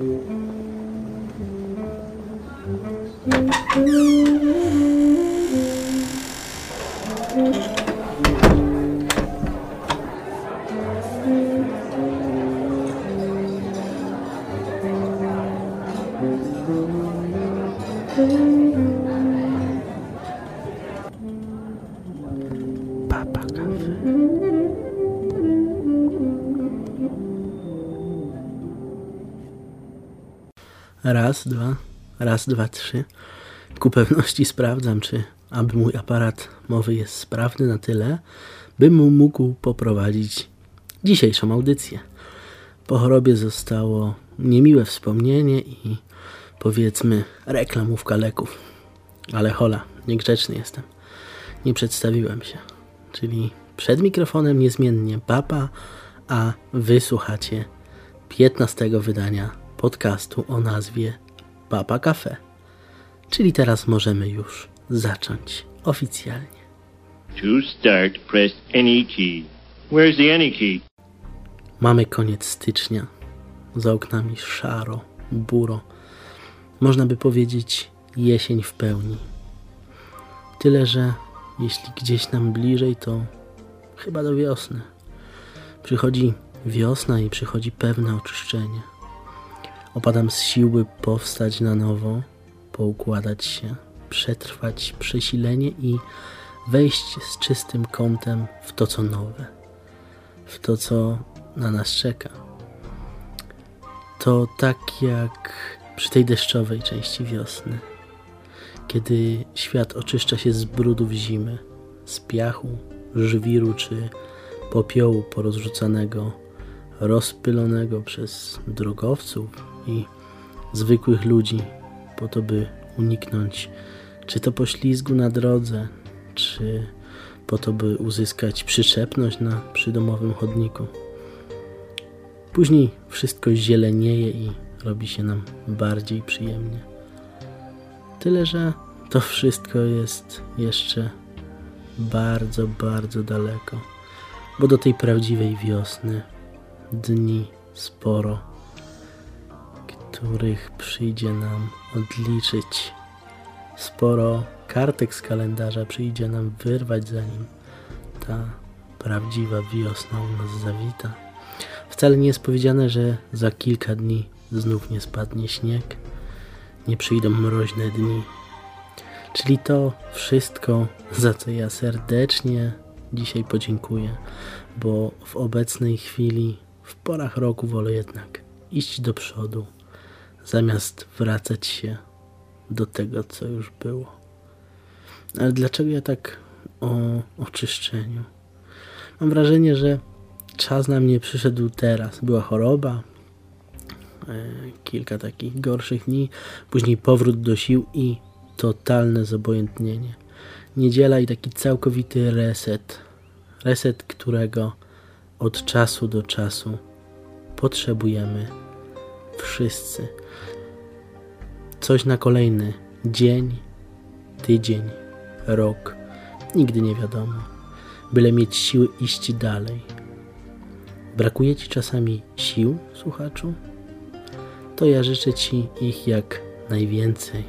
Papa Raz, dwa, raz, dwa, trzy. Ku pewności sprawdzam, czy aby mój aparat mowy jest sprawny na tyle, bym mógł poprowadzić dzisiejszą audycję. Po chorobie zostało niemiłe wspomnienie i powiedzmy reklamówka leków. Ale hola, niegrzeczny jestem. Nie przedstawiłem się. Czyli przed mikrofonem niezmiennie papa, a wysłuchacie 15 wydania podcastu o nazwie Papa Cafe. Czyli teraz możemy już zacząć oficjalnie. To start, press any key. Where's the any key? Mamy koniec stycznia. Za oknami szaro, buro. Można by powiedzieć jesień w pełni. Tyle, że jeśli gdzieś nam bliżej, to chyba do wiosny. Przychodzi wiosna i przychodzi pewne oczyszczenie. Opadam z sił, by powstać na nowo, poukładać się, przetrwać przesilenie i wejść z czystym kątem w to, co nowe, w to, co na nas czeka. To tak jak przy tej deszczowej części wiosny, kiedy świat oczyszcza się z brudów zimy, z piachu, żwiru czy popiołu porozrzucanego, rozpylonego przez drogowców i zwykłych ludzi, po to, by uniknąć czy to poślizgu na drodze, czy po to, by uzyskać przyczepność na przydomowym chodniku. Później wszystko zielenieje i robi się nam bardziej przyjemnie. Tyle, że to wszystko jest jeszcze bardzo, bardzo daleko, bo do tej prawdziwej wiosny dni sporo, których przyjdzie nam odliczyć. Sporo kartek z kalendarza przyjdzie nam wyrwać, zanim ta prawdziwa wiosna u nas zawita. Wcale nie jest powiedziane, że za kilka dni znów nie spadnie śnieg, nie przyjdą mroźne dni. Czyli to wszystko, za co ja serdecznie dzisiaj podziękuję, bo w obecnej chwili, w porach roku wolę jednak iść do przodu, zamiast wracać się do tego, co już było. Ale dlaczego ja tak o oczyszczeniu? Mam wrażenie, że czas na mnie przyszedł teraz. Była choroba, e, kilka takich gorszych dni, później powrót do sił i totalne zobojętnienie. Niedziela i taki całkowity reset. Reset, którego od czasu do czasu potrzebujemy wszyscy. Coś na kolejny dzień, tydzień, rok. Nigdy nie wiadomo. Byle mieć siły iść dalej. Brakuje Ci czasami sił, słuchaczu? To ja życzę Ci ich jak najwięcej,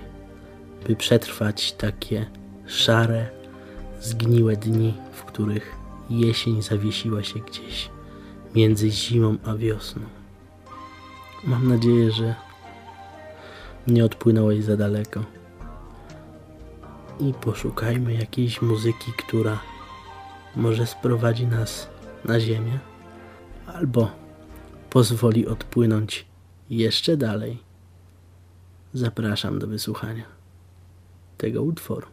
by przetrwać takie szare, zgniłe dni, w których jesień zawiesiła się gdzieś między zimą a wiosną. Mam nadzieję, że nie odpłynąłeś za daleko. I poszukajmy jakiejś muzyki, która może sprowadzi nas na ziemię, albo pozwoli odpłynąć jeszcze dalej. Zapraszam do wysłuchania tego utworu.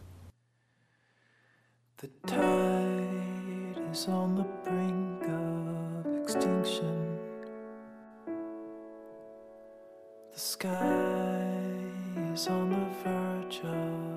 The tide is on the brink of extinction. The sky on the verge of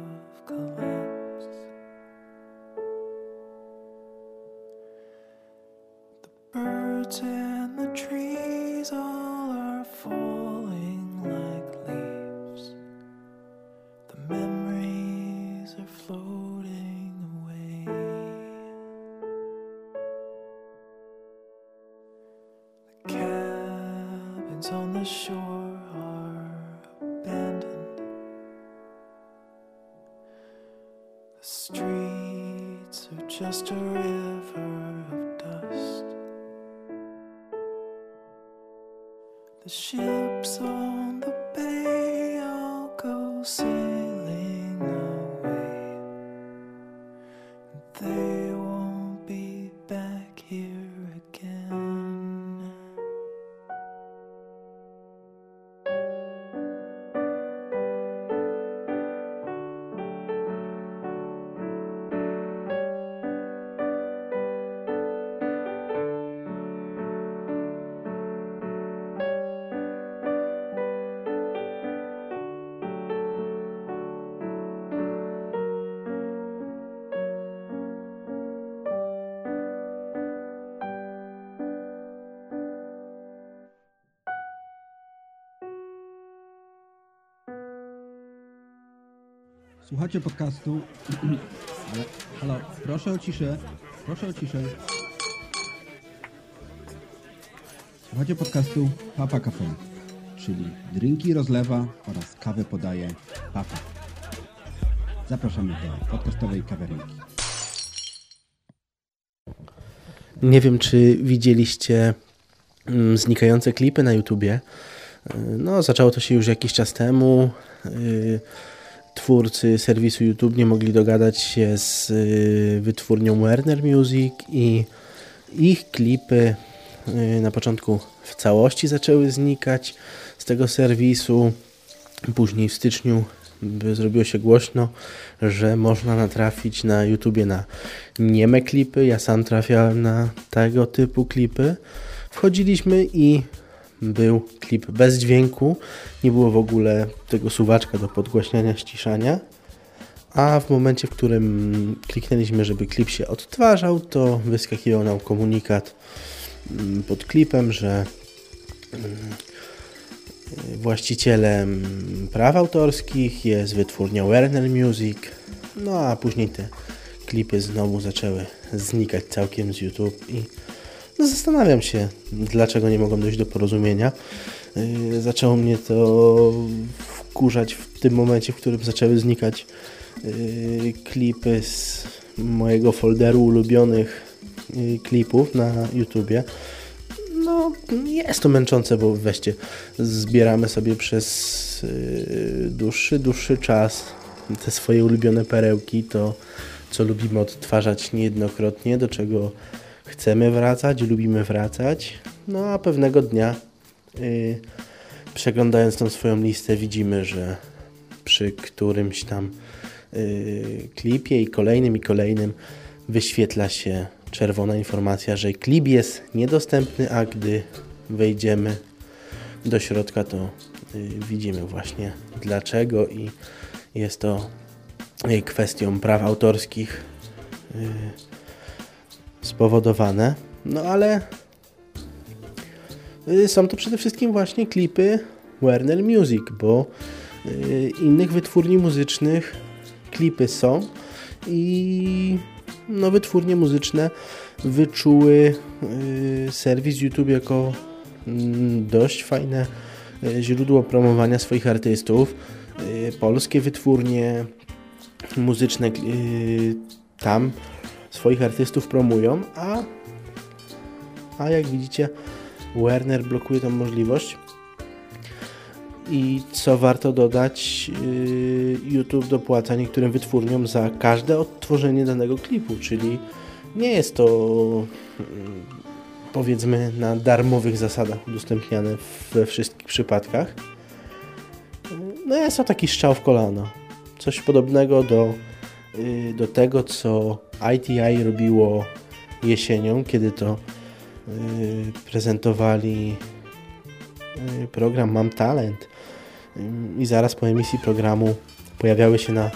Słuchacie podcastu. Halo, proszę o ciszę. Proszę o ciszę. Słuchacie podcastu Papa Cafe, czyli drinki rozlewa oraz kawę podaje Papa. Zapraszamy do podcastowej kawiarenki. Nie wiem, czy widzieliście mm, znikające klipy na YouTubie. Y, No, zaczęło to się już jakiś czas temu. Twórcy serwisu YouTube nie mogli dogadać się z y, wytwórnią Warner Music i ich klipy y, na początku w całości zaczęły znikać z tego serwisu. Później w styczniu zrobiło się głośno, że można natrafić na YouTubie na nieme klipy. Ja sam trafiałem na tego typu klipy. Wchodziliśmy i był klip bez dźwięku. Nie było w ogóle tego suwaczka do podgłaśniania, ściszania. A w momencie, w którym kliknęliśmy, żeby klip się odtwarzał, to wyskakiwał nam komunikat mm, pod klipem, że Właścicielem praw autorskich jest wytwórnia Warner Music. No a później te klipy znowu zaczęły znikać całkiem z YouTube i zastanawiam się, dlaczego nie mogą dojść do porozumienia. Yy, zaczęło mnie to wkurzać w tym momencie, w którym zaczęły znikać yy, klipy z mojego folderu ulubionych yy, klipów na YouTubie. No, jest to męczące, bo weźcie, zbieramy sobie przez dłuższy, dłuższy czas te swoje ulubione perełki, to co lubimy odtwarzać niejednokrotnie, do czego chcemy wracać, lubimy wracać. No a pewnego dnia, yy, przeglądając tą swoją listę, widzimy, że przy którymś tam yy, klipie i kolejnym i kolejnym wyświetla się czerwona informacja, że klip jest niedostępny, a gdy wejdziemy do środka, to y, widzimy właśnie dlaczego i jest to y, kwestią praw autorskich y, spowodowane. No ale y, są to przede wszystkim właśnie klipy Warner Music, bo y, innych wytwórni muzycznych klipy są i no, wytwórnie muzyczne wyczuły y, serwis YouTube jako mm, dość fajne źródło promowania swoich artystów. Polskie wytwórnie muzyczne tam swoich artystów promują, a, a jak widzicie Warner blokuje tą możliwość. I co warto dodać, yy, YouTube dopłaca niektórym wytwórniom za każde odtworzenie danego klipu, czyli nie jest to yy, powiedzmy na darmowych zasadach udostępniane we wszystkich przypadkach. No jest to taki strzał w kolano. Coś podobnego do, yy, do tego, co ITI robiło jesienią, kiedy to yy, prezentowali yy, program Mam Talent i zaraz po emisji programu pojawiały się na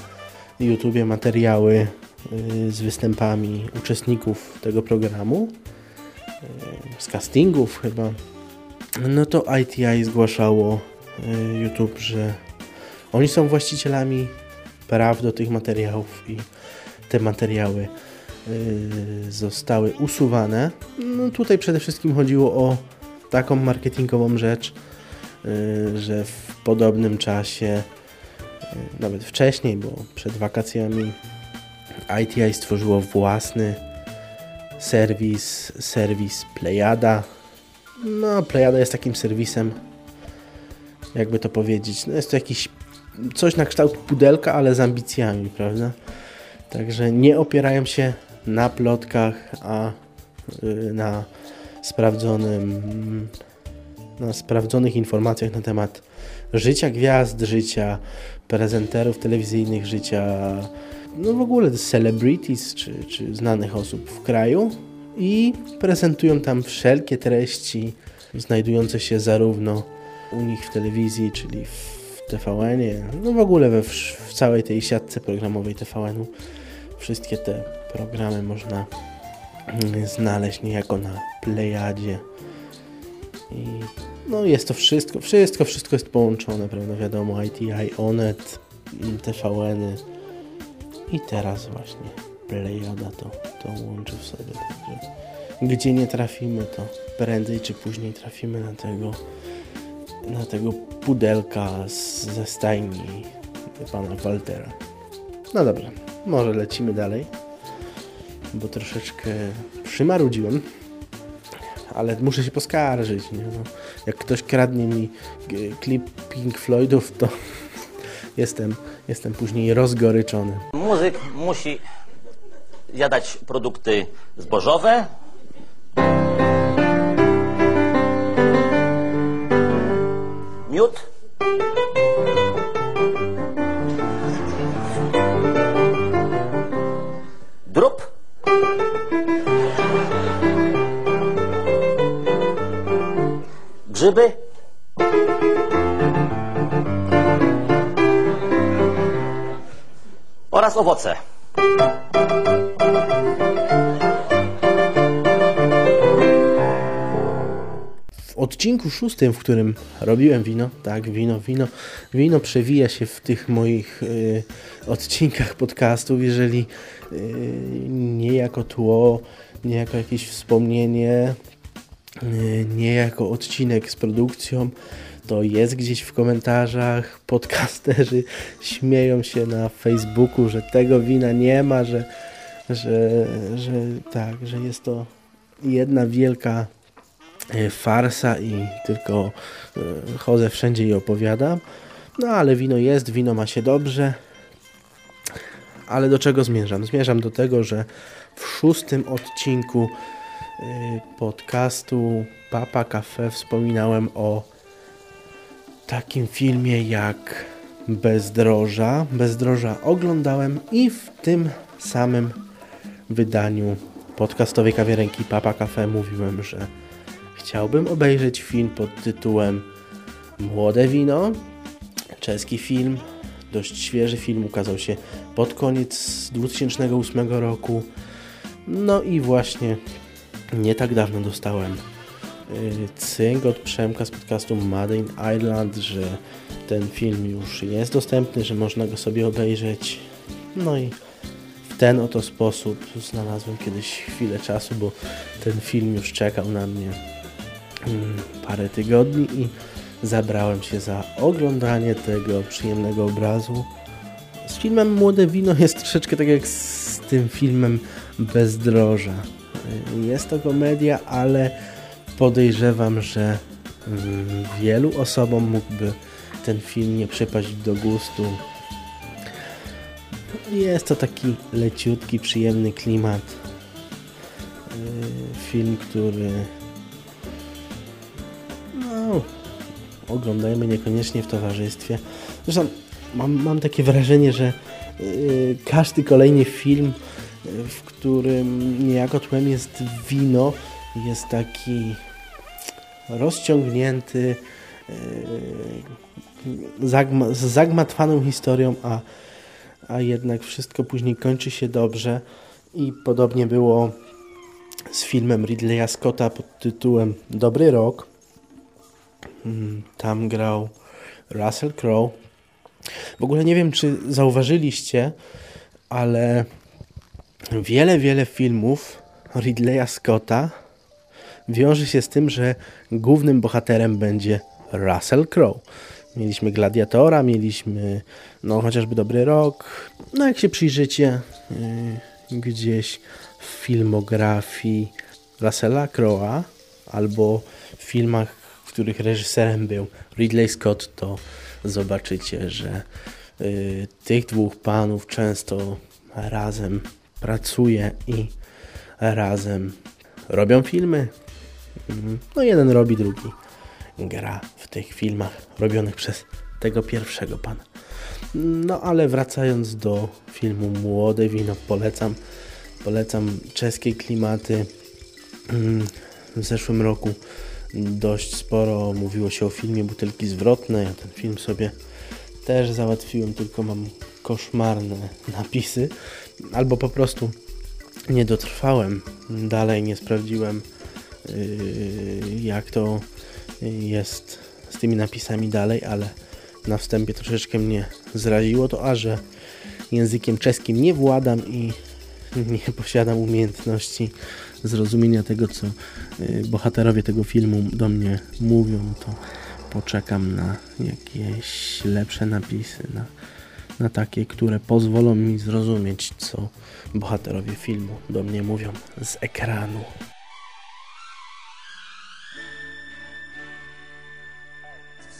YouTubie materiały y, z występami uczestników tego programu, y, z castingów chyba. No to ITI zgłaszało y, YouTube, że oni są właścicielami praw do tych materiałów i te materiały zostały usuwane. No tutaj przede wszystkim chodziło o taką marketingową rzecz, Y, że w podobnym czasie, y, nawet wcześniej, bo przed wakacjami ITI stworzyło własny serwis, serwis Playada. No, Playada jest takim serwisem, jakby to powiedzieć, no jest to jakiś coś na kształt pudelka, ale z ambicjami, prawda? Także nie opierają się na plotkach, a y, na sprawdzonym na sprawdzonych informacjach na temat życia gwiazd, życia prezenterów telewizyjnych, życia no w ogóle celebrities czy, czy znanych osób w kraju i prezentują tam wszelkie treści znajdujące się zarówno u nich w telewizji, czyli w TVN-ie, no w ogóle we, w całej tej siatce programowej TVN-u. Wszystkie te programy można mm, znaleźć niejako na Plejadzie. I no jest to wszystko, wszystko, wszystko jest połączone, prawda? Wiadomo, ITI, Onet, TVN-y i teraz właśnie Plejada to, to łączy w sobie. Także gdzie nie trafimy, to prędzej czy później trafimy na tego na tego pudelka z, ze stajni pana Waltera. No dobrze, może lecimy dalej, bo troszeczkę przymarudziłem ale muszę się poskarżyć. Nie? No, jak ktoś kradnie mi klip Pink Floydów, to jestem, jestem później rozgoryczony. Muzyk musi jadać produkty zbożowe. Miód. Grzyby. Oraz owoce. W odcinku szóstym, w którym robiłem wino, tak, wino, wino, wino przewija się w tych moich y, odcinkach podcastów, jeżeli y, nie jako tło, nie jako jakieś wspomnienie, nie jako odcinek z produkcją, to jest gdzieś w komentarzach. Podcasterzy śmieją się na Facebooku, że tego wina nie ma, że, że, że tak, że jest to jedna wielka e, farsa i tylko e, chodzę wszędzie i opowiadam. No ale wino jest, wino ma się dobrze. Ale do czego zmierzam? Zmierzam do tego, że w szóstym odcinku Y, podcastu Papa Cafe wspominałem o takim filmie jak Bezdroża. Bezdroża oglądałem i w tym samym wydaniu podcastowej kawiarenki Papa Cafe mówiłem, że chciałbym obejrzeć film pod tytułem Młode Wino. Czeski film, dość świeży film, ukazał się pod koniec 2008 roku. No i właśnie nie tak dawno dostałem y, cynk od Przemka z podcastu Made in Ireland, że ten film już jest dostępny, że można go sobie obejrzeć. No i w ten oto sposób znalazłem kiedyś chwilę czasu, bo ten film już czekał na mnie mm, parę tygodni i zabrałem się za oglądanie tego przyjemnego obrazu. Z filmem Młode Wino jest troszeczkę tak jak z tym filmem Bezdroża. Jest to komedia, ale podejrzewam, że wielu osobom mógłby ten film nie przypaść do gustu. Jest to taki leciutki, przyjemny klimat. Yy, film, który no, oglądajmy niekoniecznie w towarzystwie. Zresztą mam, mam takie wrażenie, że yy, każdy kolejny film w którym niejako tłem jest wino, jest taki rozciągnięty, e, z zagmatwaną historią, a, a jednak wszystko później kończy się dobrze. I podobnie było z filmem Ridleya Scotta pod tytułem Dobry Rok. Mm, tam grał Russell Crowe. W ogóle nie wiem, czy zauważyliście, ale wiele, wiele filmów Ridleya Scotta wiąże się z tym, że głównym bohaterem będzie Russell Crowe. Mieliśmy Gladiatora, mieliśmy no chociażby Dobry Rok. No jak się przyjrzycie yy, gdzieś w filmografii Russella Crowe'a albo w filmach, w których reżyserem był Ridley Scott, to zobaczycie, że y, tych dwóch panów często razem pracuje i razem robią filmy. No jeden robi, drugi gra w tych filmach robionych przez tego pierwszego pana. No ale wracając do filmu Młode Wino, polecam. Polecam czeskie klimaty. Mm, W zeszłym roku dość sporo mówiło się o filmie Butelki Zwrotne. Ja ten film sobie też załatwiłem, tylko mam koszmarne napisy. Albo po prostu nie dotrwałem dalej, nie sprawdziłem yy, jak to jest z tymi napisami dalej, ale na wstępie troszeczkę mnie zraziło to, a że językiem czeskim nie władam i nie posiadam umiejętności zrozumienia tego, co y, bohaterowie tego filmu do mnie mówią, to poczekam na jakieś lepsze napisy, na, na takie, które pozwolą mi zrozumieć, co bohaterowie filmu do mnie mówią z ekranu.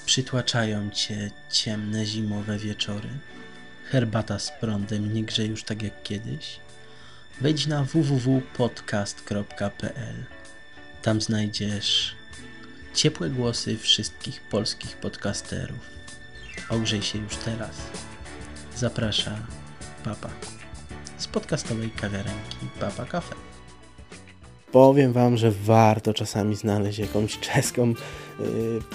Przytłaczają cię ciemne zimowe wieczory. Herbata z prądem nie grze już tak jak kiedyś. Wejdź na www.podcast.pl. Tam znajdziesz ciepłe głosy wszystkich polskich podcasterów. Ogrzej się już teraz. Zaprasza Papa z podcastowej kawiarenki Papa Cafe. Powiem Wam, że warto czasami znaleźć jakąś czeską y,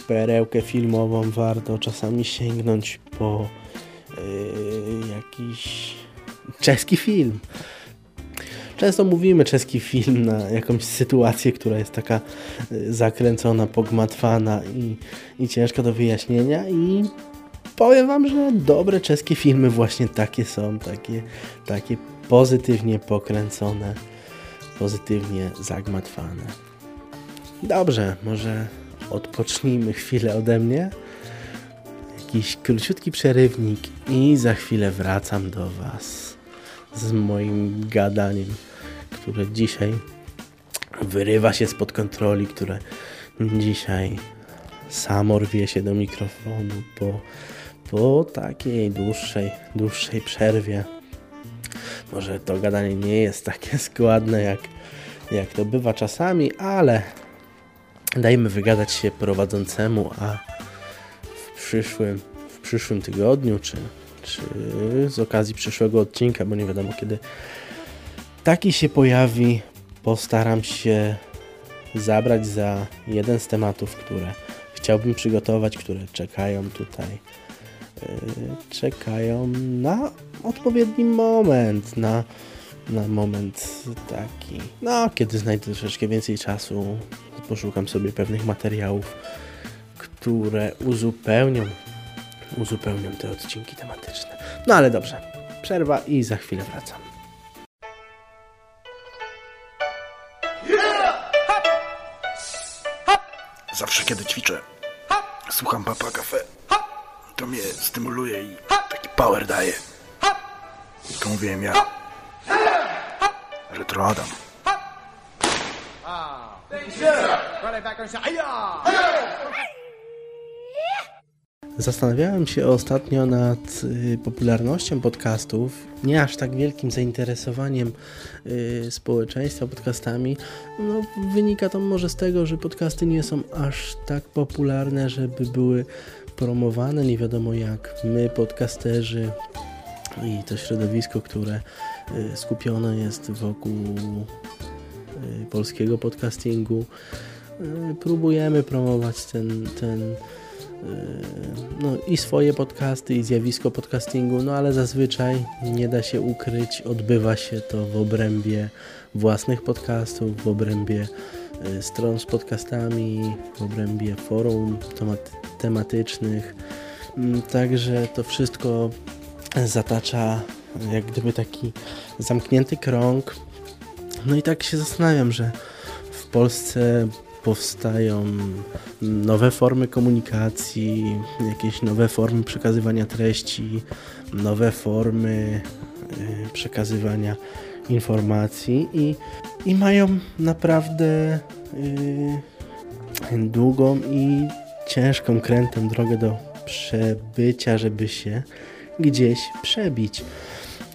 perełkę filmową, warto czasami sięgnąć po y, jakiś czeski film. Często mówimy czeski film na jakąś sytuację, która jest taka y, zakręcona, pogmatwana i, i ciężka do wyjaśnienia i powiem Wam, że dobre czeskie filmy właśnie takie są, takie, takie pozytywnie pokręcone, pozytywnie zagmatwane. Dobrze, może odpocznijmy chwilę ode mnie. Jakiś króciutki przerywnik i za chwilę wracam do Was z moim gadaniem, które dzisiaj wyrywa się spod kontroli, które dzisiaj samo rwie się do mikrofonu po, po takiej dłuższej, dłuższej przerwie. Może to gadanie nie jest takie składne, jak, jak to bywa czasami, ale dajmy wygadać się prowadzącemu, a w przyszłym, w przyszłym tygodniu, czy, czy z okazji przyszłego odcinka, bo nie wiadomo kiedy taki się pojawi, postaram się zabrać za jeden z tematów, które chciałbym przygotować, które czekają tutaj, czekają na odpowiedni moment, na, na moment taki, no kiedy znajdę troszeczkę więcej czasu, poszukam sobie pewnych materiałów, które uzupełnią, uzupełnią te odcinki tematyczne. No ale dobrze, przerwa i za chwilę wracam. Zawsze kiedy ćwiczę, słucham Papa Cafe. To mnie stymuluje i taki power daje. To mówiłem ja. Retro Adam. Zastanawiałem się ostatnio nad y, popularnością podcastów, nie aż tak wielkim zainteresowaniem y, społeczeństwa podcastami. No, wynika to może z tego, że podcasty nie są aż tak popularne, żeby były promowane nie wiadomo jak. My, podcasterzy i to środowisko, które y, skupione jest wokół y, polskiego podcastingu, y, próbujemy promować ten, ten no, i swoje podcasty, i zjawisko podcastingu, no ale zazwyczaj nie da się ukryć, odbywa się to w obrębie własnych podcastów, w obrębie stron z podcastami, w obrębie forum temat tematycznych. Mm, Także to wszystko zatacza jak gdyby taki zamknięty krąg. No i tak się zastanawiam, że w Polsce powstają nowe formy komunikacji, jakieś nowe formy przekazywania treści, nowe formy y, przekazywania informacji i, i mają naprawdę yy, długą i ciężką, krętą drogę do przebycia, żeby się gdzieś przebić.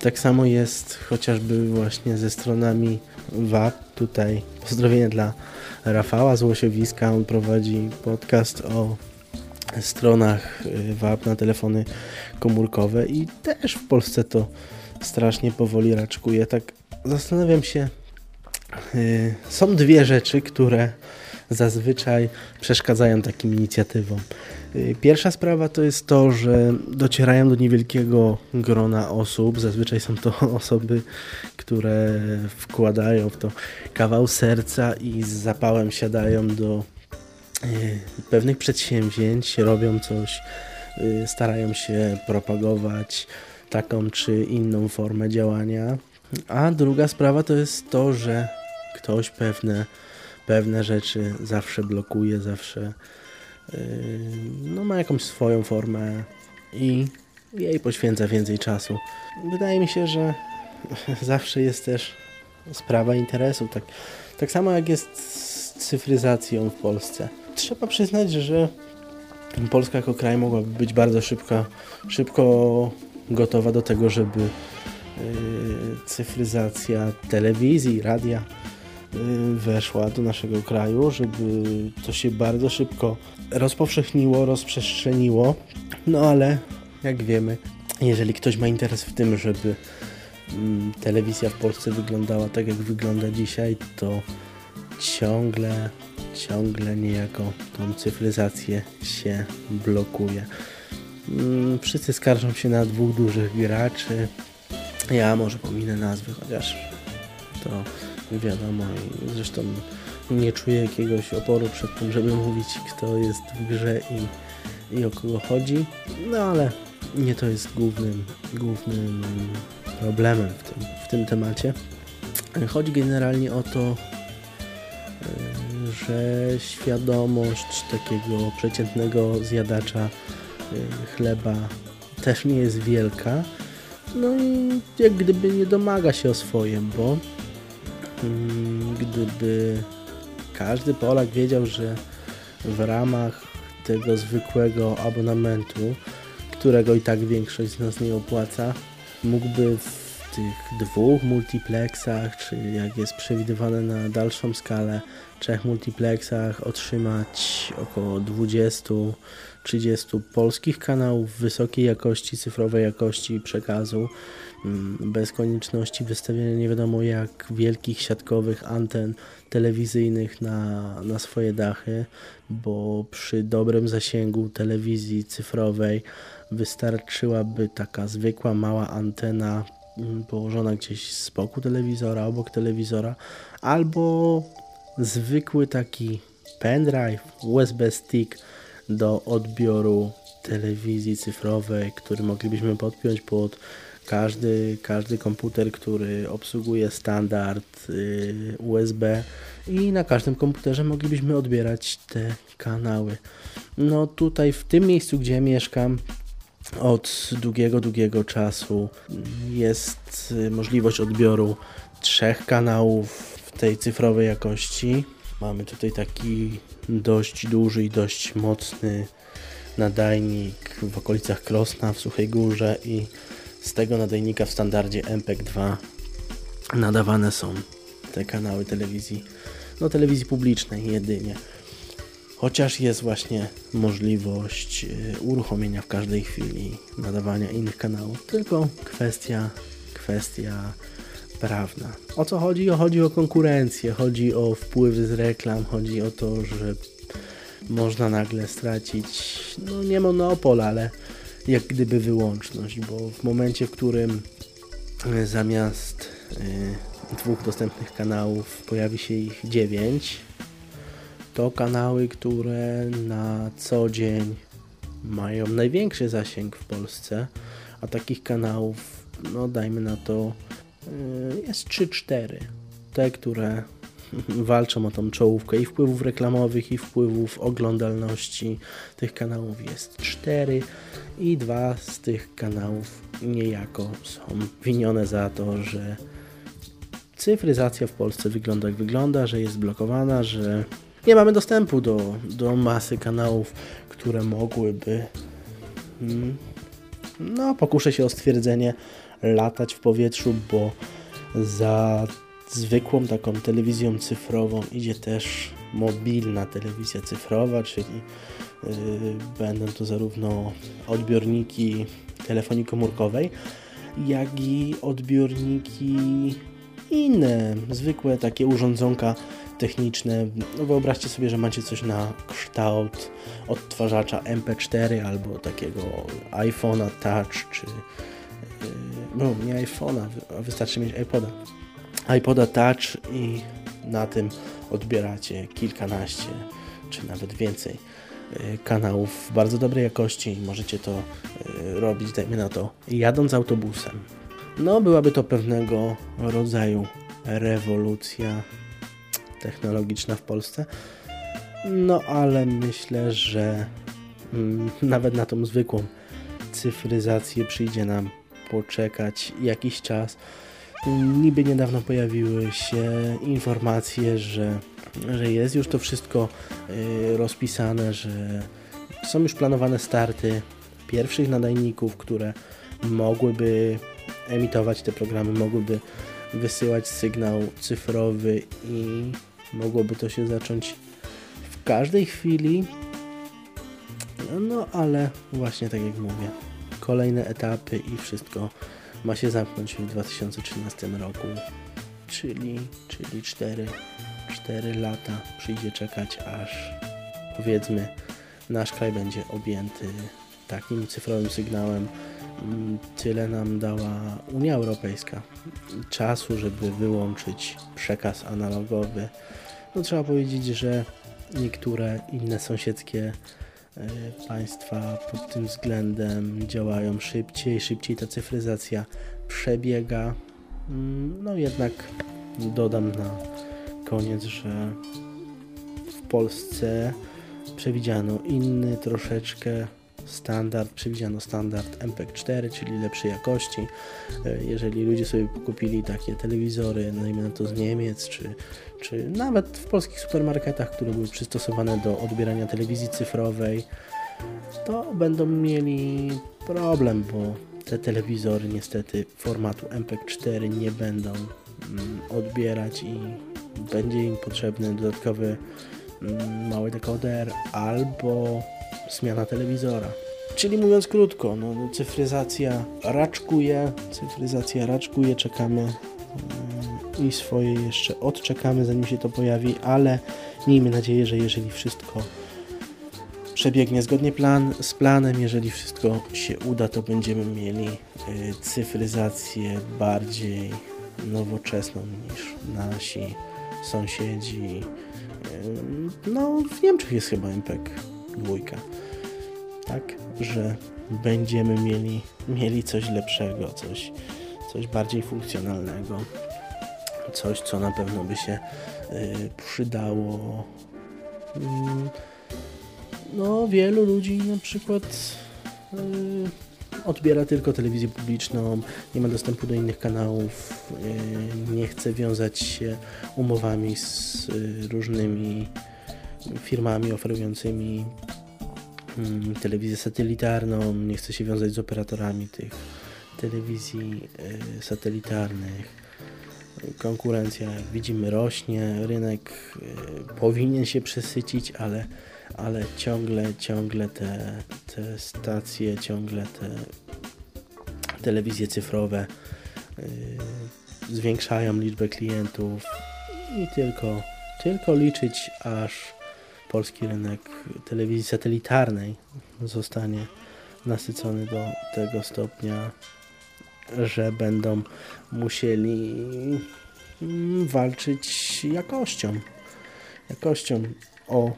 Tak samo jest chociażby właśnie ze stronami WAP. Tutaj pozdrowienie dla Rafała z Łosiowiska. On prowadzi podcast o stronach y, WAP na telefony komórkowe i też w Polsce to strasznie powoli raczkuje. Tak zastanawiam się, są dwie rzeczy, które zazwyczaj przeszkadzają takim inicjatywom. Yy, pierwsza sprawa to jest to, że docierają do niewielkiego grona osób. Zazwyczaj są to osoby, które wkładają w to kawał serca i z zapałem siadają do yy, pewnych przedsięwzięć, robią coś, starają się propagować taką czy inną formę działania. A druga sprawa to jest to, że ktoś pewne, pewne rzeczy zawsze blokuje, zawsze yy, no, ma jakąś swoją formę i jej poświęca więcej czasu. Wydaje mi się, że zawsze jest też sprawa interesu. Tak, tak samo jak jest z cyfryzacją w Polsce. Trzeba przyznać, że Polska jako kraj mogłaby być bardzo szybko, szybko gotowa do tego, żeby yy, cyfryzacja telewizji, radia yy, weszła do naszego kraju, żeby to się bardzo szybko rozpowszechniło, rozprzestrzeniło. No ale jak wiemy, jeżeli ktoś ma interes w tym, żeby mm, telewizja w Polsce wyglądała tak, jak wygląda dzisiaj, to ciągle, ciągle niejako tą cyfryzację się blokuje. Mm, Wszyscy skarżą się na dwóch dużych graczy. Ja może pominę nazwy, chociaż to wiadomo i zresztą nie czuję jakiegoś oporu przed tym, żeby mówić kto jest w grze i, i o kogo chodzi. No ale nie to jest głównym, głównym problemem w tym, w tym temacie. Chodzi generalnie o to, y, że świadomość takiego przeciętnego zjadacza y, chleba też nie jest wielka. No i jak gdyby nie domaga się o swoje, bo mm, gdyby każdy Polak wiedział, że w ramach tego zwykłego abonamentu, którego i tak większość z nas nie opłaca, mógłby w tych dwóch multiplexach, czy jak jest przewidywane na dalszą skalę, trzech multiplexach otrzymać około 20-30 polskich kanałów wysokiej jakości, cyfrowej jakości przekazu, mm, bez konieczności wystawiania nie wiadomo jak wielkich siatkowych anten telewizyjnych na, na swoje dachy, bo przy dobrym zasięgu telewizji cyfrowej wystarczyłaby taka zwykła mała antena położona gdzieś z boku telewizora, obok telewizora, albo zwykły taki pendrive, USB stick do odbioru telewizji cyfrowej, który moglibyśmy podpiąć pod każdy, każdy komputer, który obsługuje standard y, USB i na każdym komputerze moglibyśmy odbierać te kanały. No tutaj w tym miejscu, gdzie mieszkam, od długiego, długiego czasu jest y, możliwość odbioru trzech kanałów w tej cyfrowej jakości. Mamy tutaj taki dość duży i dość mocny nadajnik w okolicach Krosna w Suchej Górze i z tego nadajnika w standardzie MPEG-2 nadawane są te kanały telewizji, no telewizji publicznej jedynie. Chociaż jest właśnie możliwość y, uruchomienia w każdej chwili nadawania innych kanałów, tylko kwestia, kwestia prawna. O co chodzi? Chodzi o konkurencję, chodzi o wpływy z reklam, chodzi o to, że można nagle stracić, no nie monopol, ale jak gdyby wyłączność, bo w momencie, w którym y, zamiast y, dwóch dostępnych kanałów pojawi się ich dziewięć, to kanały, które na co dzień mają największy zasięg w Polsce, a takich kanałów, no dajmy na to, y, jest 3-4. Te, które walczą o tą czołówkę i wpływów reklamowych, i wpływów oglądalności tych kanałów jest 4 i dwa z tych kanałów niejako są winione za to, że cyfryzacja w Polsce wygląda jak wygląda, że jest blokowana, że nie mamy dostępu do, do masy kanałów, które mogłyby. mm, No, pokuszę się o stwierdzenie, latać w powietrzu, bo za zwykłą taką telewizją cyfrową idzie też mobilna telewizja cyfrowa, czyli yy, będą to zarówno odbiorniki telefonii komórkowej, jak i odbiorniki inne, zwykłe takie urządzonka techniczne. No wyobraźcie sobie, że macie coś na kształt odtwarzacza MP4 albo takiego iPhone'a Touch, czy yy, no nie iPhone'a, wy- wystarczy mieć iPoda. iPoda Touch i na tym odbieracie kilkanaście, czy nawet więcej yy, kanałów w bardzo dobrej jakości i możecie to yy, robić, dajmy na to, jadąc autobusem. No, byłaby to pewnego rodzaju rewolucja technologiczna w Polsce. No, ale myślę, że mm, nawet na tą zwykłą cyfryzację przyjdzie nam poczekać jakiś czas. Niby niedawno pojawiły się informacje, że, że jest już to wszystko y, rozpisane, że są już planowane starty pierwszych nadajników, które mogłyby emitować te programy, mogłyby wysyłać sygnał cyfrowy i mogłoby to się zacząć w każdej chwili. No ale właśnie tak jak mówię, kolejne etapy i wszystko ma się zamknąć w 2013 roku, czyli, czyli 4, 4 lata przyjdzie czekać, aż powiedzmy nasz kraj będzie objęty takim cyfrowym sygnałem. Tyle nam dała Unia Europejska czasu, żeby wyłączyć przekaz analogowy. No trzeba powiedzieć, że niektóre inne sąsiedzkie e, państwa pod tym względem działają szybciej, szybciej ta cyfryzacja przebiega. Mm, No jednak dodam na koniec, że w Polsce przewidziano inny troszeczkę standard, przewidziano standard MPEG-4, czyli lepszej jakości. E, Jeżeli ludzie sobie kupili takie telewizory, najmniej na to z Niemiec, czy, czy nawet w polskich supermarketach, które były przystosowane do odbierania telewizji cyfrowej, to będą mieli problem, bo te telewizory niestety formatu MPEG-4 nie będą mm, odbierać i będzie im potrzebny dodatkowy mm, mały dekoder albo zmiana telewizora. Czyli mówiąc krótko, no, no, cyfryzacja raczkuje, cyfryzacja raczkuje, czekamy mm, i swoje jeszcze odczekamy zanim się to pojawi, ale miejmy nadzieję, że jeżeli wszystko przebiegnie zgodnie plan, z planem, jeżeli wszystko się uda, to będziemy mieli y, cyfryzację bardziej nowoczesną niż nasi sąsiedzi. Y, No, w Niemczech jest chyba MPEG dwójka. Tak, że będziemy mieli, mieli coś lepszego, coś, coś bardziej funkcjonalnego, coś, co na pewno by się y, przydało. Mm, no, wielu ludzi na przykład y, odbiera tylko telewizję publiczną, nie ma dostępu do innych kanałów, y, nie chce wiązać się umowami z y, różnymi firmami oferującymi mm, telewizję satelitarną, nie chce się wiązać z operatorami tych telewizji y, satelitarnych. Konkurencja, jak widzimy, rośnie, rynek y, powinien się przesycić, ale, ale ciągle, ciągle te, te stacje, ciągle te telewizje cyfrowe y, zwiększają liczbę klientów i tylko, tylko liczyć, aż polski rynek telewizji satelitarnej zostanie nasycony do tego stopnia, że będą musieli mm, walczyć jakością. Jakością o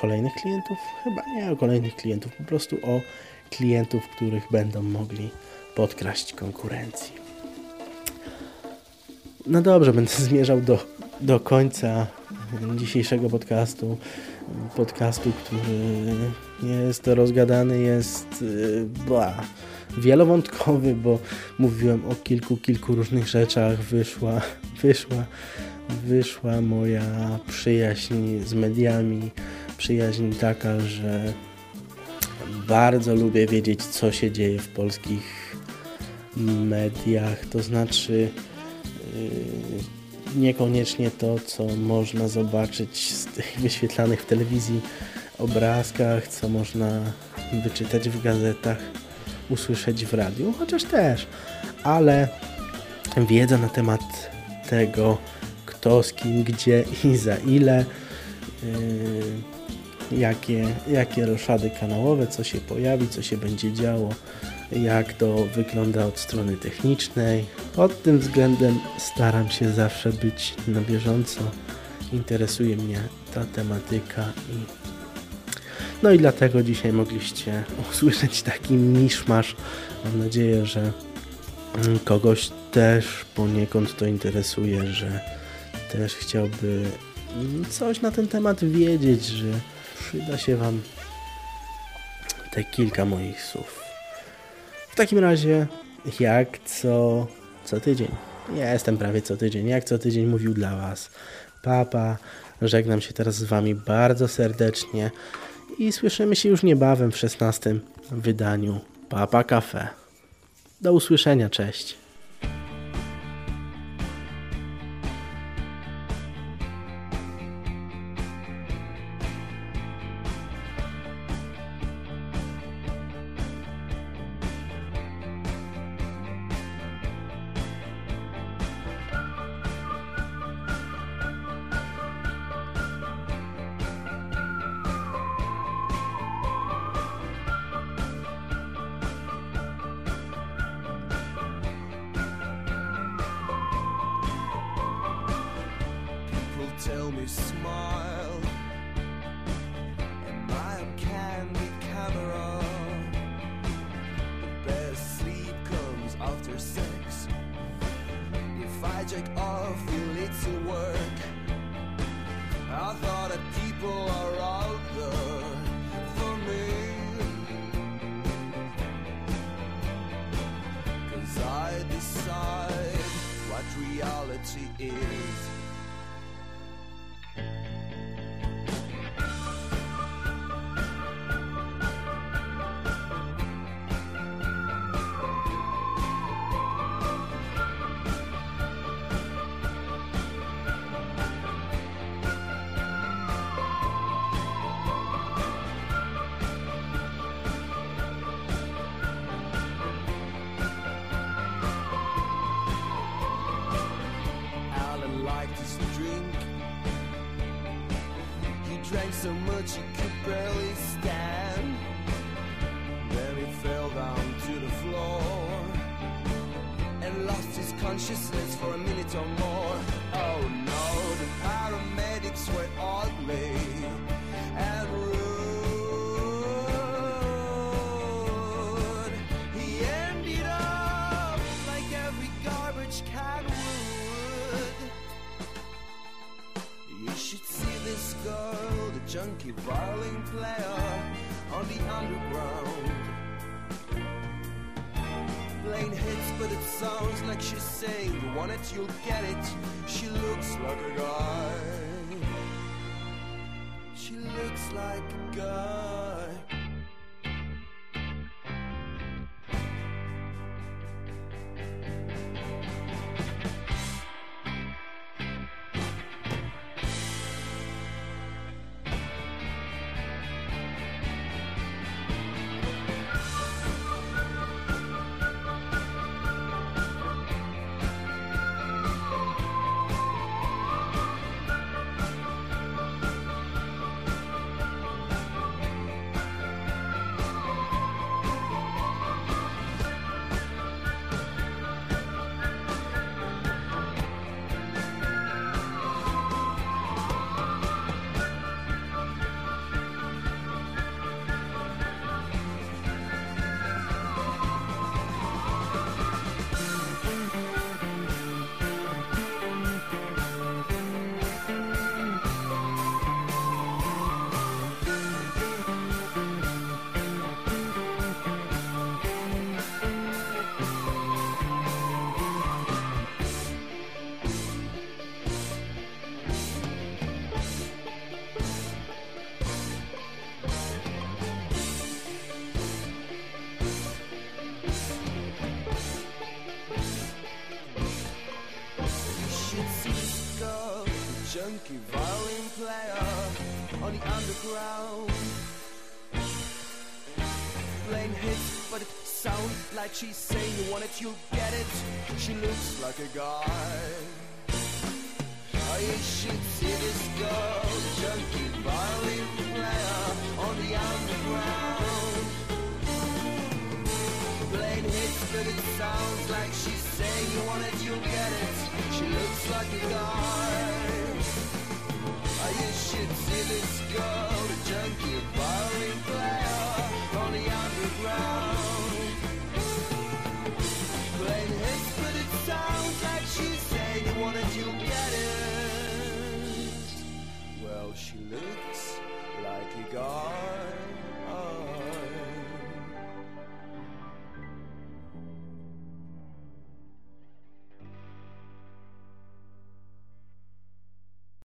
kolejnych klientów? Chyba nie o kolejnych klientów, po prostu o klientów, których będą mogli podkraść konkurencji. No dobrze, będę zmierzał do, do końca dzisiejszego podcastu. Podcastu, który jest rozgadany, jest y, bła, wielowątkowy, bo mówiłem o kilku, kilku różnych rzeczach. Wyszła, wyszła, wyszła moja przyjaźń z mediami. Przyjaźń taka, że bardzo lubię wiedzieć, co się dzieje w polskich mediach. To znaczy, yy, niekoniecznie to, co można zobaczyć z tych wyświetlanych w telewizji obrazkach, co można wyczytać w gazetach, usłyszeć w radiu, chociaż też, ale wiedza na temat tego, kto z kim, gdzie i za ile. Yy, jakie, jakie roszady kanałowe, co się pojawi, co się będzie działo, jak to wygląda od strony technicznej. Pod tym względem staram się zawsze być na bieżąco. Interesuje mnie ta tematyka i no i dlatego dzisiaj mogliście usłyszeć taki miszmasz. Mam nadzieję, że kogoś też poniekąd to interesuje, że też chciałby coś na ten temat wiedzieć, że przyda się Wam te kilka moich słów. Takim razie, jak co, co tydzień. Ja jestem prawie co tydzień. Jak co tydzień mówił dla Was Papa. Żegnam się teraz z Wami bardzo serdecznie i słyszymy się już niebawem w 16 wydaniu Papa Cafe. Do usłyszenia, cześć. smile in my candy camera. The best sleep comes after sex. If I check off feel it's a word. Drank so much he could barely stand. Then he fell down to the floor and lost his consciousness for a minute or more. Violin player on the underground. Playing hits, but it sounds like she's saying, want it, you'll get it. She looks like a guy. She looks like a guy. Underground. Playing hits, but it sounds like she's saying you want it, you'll get it. She looks like a guy. Oh, you should see this girl, junkie violin player on the underground. Playing hits, but it sounds like she's saying you want it, you'll get it. She looks like a guy you should see this girl, a junkie, on the underground. Plain but it sounds like she's saying you wanted, get it. Well, she looks like a god.